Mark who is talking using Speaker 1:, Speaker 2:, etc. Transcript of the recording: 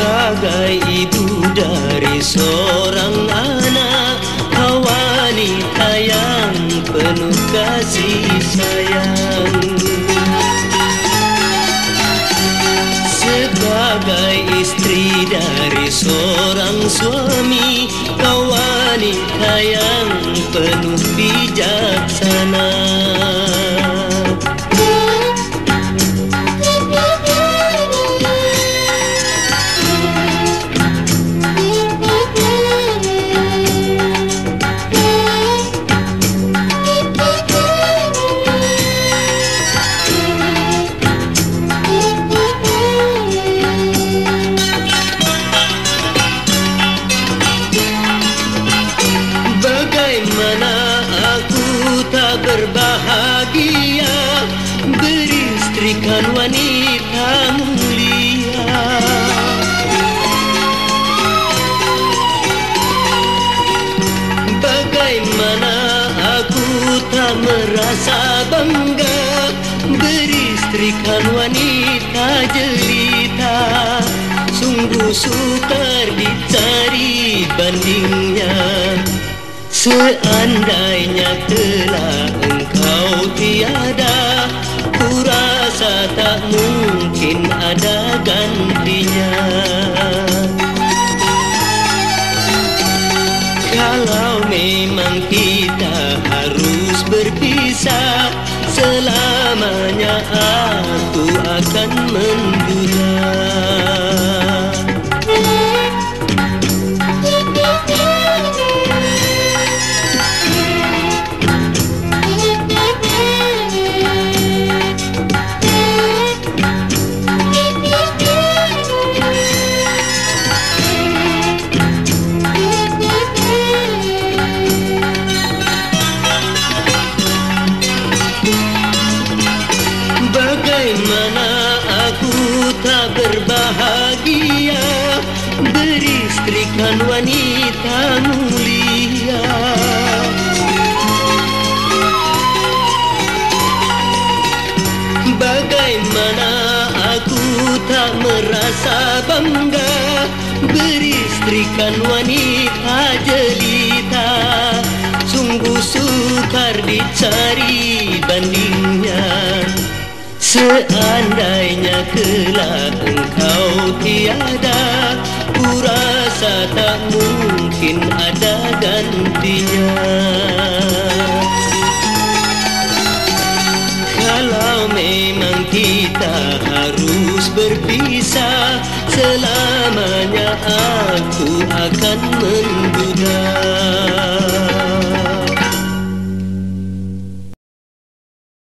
Speaker 1: Sebagai ibu dari seorang anak Kau wanita yang penuh kasih sayang. Sebagai istri dari seorang suami Kau wanita yang penuh bijaksana aku tak berbahagia. Beristrikan wanita mulia. Bagaimana aku tak merasa bangga? Beristrikan wanita jelita. Sungguh sukar dicari bandingnya Seandainya telah engkau tiada Ku rasa tak mungkin ada gantinya. Kalau memang kita harus berpisah Selamanya aku akan menduga Bagaimana aku tak berbahagia? Beristrikan wanita mulia. Bagaimana aku tak merasa bangga? Beristrikan wanita jelita. Sungguh sukar dicari bandingnya Seandainya kelak engkau tiada Ku rasa tak mungkin ada gantinya. Kalau memang kita harus berpisah Selamanya aku akan menang